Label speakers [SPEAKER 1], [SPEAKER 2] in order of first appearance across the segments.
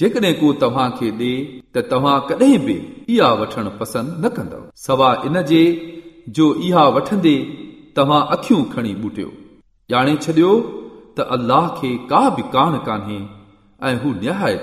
[SPEAKER 1] جيڪڏهن ڪو توهان کي ڏي ته توهان ڪڏهن به اها وٺڻ پسند نه ڪندؤ سواءِ ان جي جو اها وٺندي توهان اکيون کڻي ٻوٽيو ڄاڻي ڇڏيو ته الله کي ڪا به ڪانه ڪانهي ۽ هو نهايت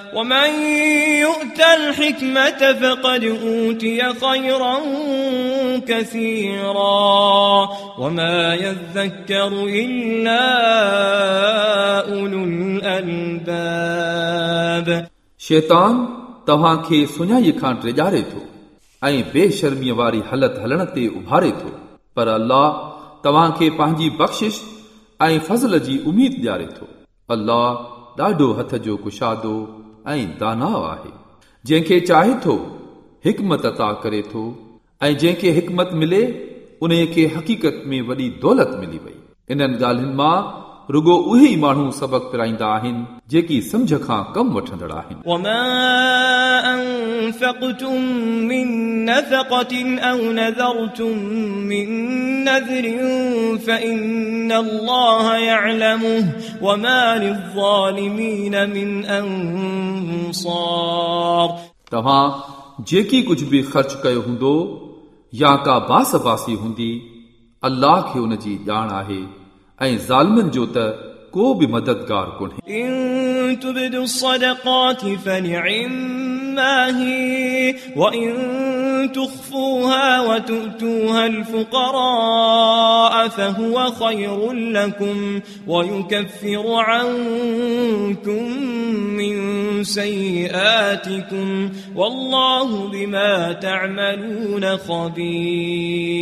[SPEAKER 2] ومن يؤت الحكمة فقد أوتي خيرا كثيرا وما يذكر إلا أولو الألباب
[SPEAKER 1] शैतान तव्हां खे सुञाईअ खां टिजारे थो ऐं बेशर्मीअ वारी हालत हलण ते उभारे थो पर अल्लाह तव्हां खे पंहिंजी बख़्शिश ऐं फज़ल जी उमेद ॾियारे थो अल्लाह ॾाढो हथ जो कुशादो ۽ داناو آهي. جنهن کي چاهي ٿو حڪمت عطا ڪري ٿو ۽ جنهن کي حڪمت ملي ان کي حقيقت ۾ وڏي دولت ملي وئي. انهن ڳالهين مان रुगो उहे ई माण्हू सबक़ पिराईंदा आहिनि जेकी सम्झ खां कम वठंदड़ आहिनि
[SPEAKER 2] وما أنفقتم من نفقة أو نذرتم من نذر فإن الله يعلمه وما للظالمين من أنصار
[SPEAKER 1] तव्हां जेकी कुझु बि ख़र्च कयो हूंदो या का बास बासी हूंदी अल्लाह खे उन जी ॼाण आहे ऐं ज़ालमनि जो त को बि मददगार कोन्हे
[SPEAKER 2] إن تبدوا الصدقات فنعما هي وإن تخفوها وتؤتوها الفقراء فهو خير لكم ويكفر عنكم من سيئاتكم والله بما تعملون خبير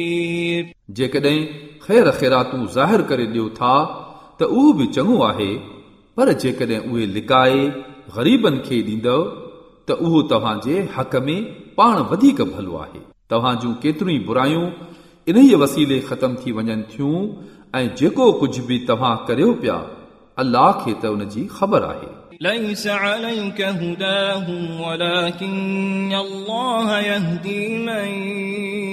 [SPEAKER 1] जेकॾहिं ख़ैर ख़ैरातूं ज़ाहिर करे ॾियो था त उहो बि चङो आहे पर जेकॾहिं उहे लिकाए ग़रीबनि खे ॾींदव त उहो तव्हांजे हक़ में पाण वधीक भलो आहे तव्हां जूं केतिरियूं ई बुरायूं इन ई वसीले ख़तम थी वञनि थियूं ऐं जेको कुझु बि तव्हां करियो पिया अल्लाह खे त उन जी ख़बर आहे
[SPEAKER 2] ليس عليك هداهم ولكن الله يهدي من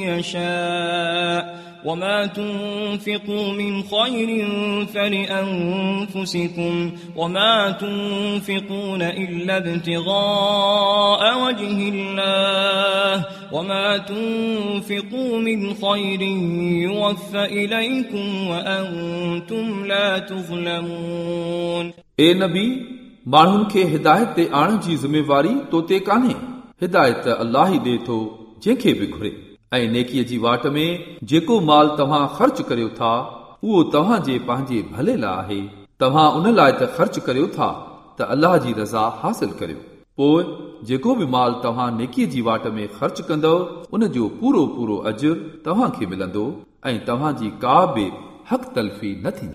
[SPEAKER 2] يشاء وما تنفقوا من خير فلأنفسكم وما تنفقون إلا ابتغاء وجه الله وما تنفقوا من خير يوفى إليكم وأنتم لا تظلمون
[SPEAKER 1] ए नबी माण्हुनि खे हिदायत ते आणण जी ज़िमेवारी तो ते कान्हे हिदायत अलाह ई ॾे थो जंहिंखे बि घुरे ۽ نيڪيءَ جي واٽ ۾ جيڪو مال توهان خرچ ڪريو ٿا اهو توهان جي پنهنجي ڀلي لاءِ آهي. توهان ان لاءِ ته خرچ ڪريو ٿا ته الله جي رضا حاصل ڪريو. پوءِ جيڪو به مال توهان نيڪيءَ جي واٽ ۾ خرچ ڪندؤ ان جو پورو پورو اجر توهان کي ملندو ۽ توهان جي ڪا به حق تلفي نه
[SPEAKER 2] ٿيندي.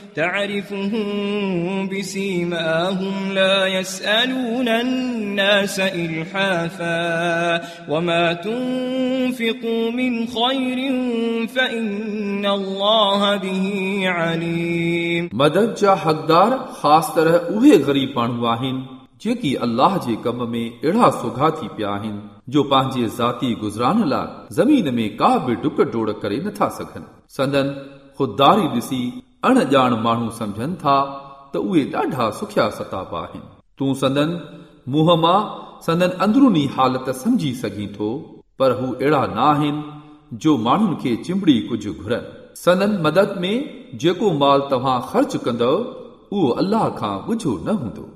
[SPEAKER 2] تعرفهم بسيماهم لا يسألون الناس إلحافا وما تنفقوا من خير فإن الله به عليم
[SPEAKER 1] मदद जा हक़दार ख़ासि तरह उहे ग़रीब माण्हू आहिनि जेकी अल्लाह जे कम में अहिड़ा सुघा थी पिया आहिनि जो पंहिंजे ज़ाती गुज़रान लाइ ज़मीन में का बि डुक डोड़ करे नथा सघनि संदन ख़ुददारी ॾिसी اڻڄاڻ ماڻهو سمجهن ٿا ته اهي ڏاڍا سکيا ستابا آهن. تون سندن منهن مان سندن اندروني حالت سمجهي سگهين ٿو پر هو اهڙا نه آهن جو ماڻهن کي چمبڙي ڪجهه گهرن. سنن مدد ۾ جيڪو مال توهان خرچ ڪندؤ اهو الله کان ڳجهو نه هوندو